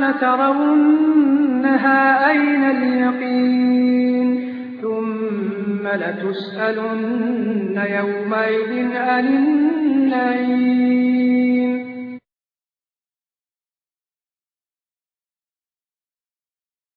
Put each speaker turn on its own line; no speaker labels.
لترونها أين اليقين؟ ثم لتسألن يومئذ عن النعيم.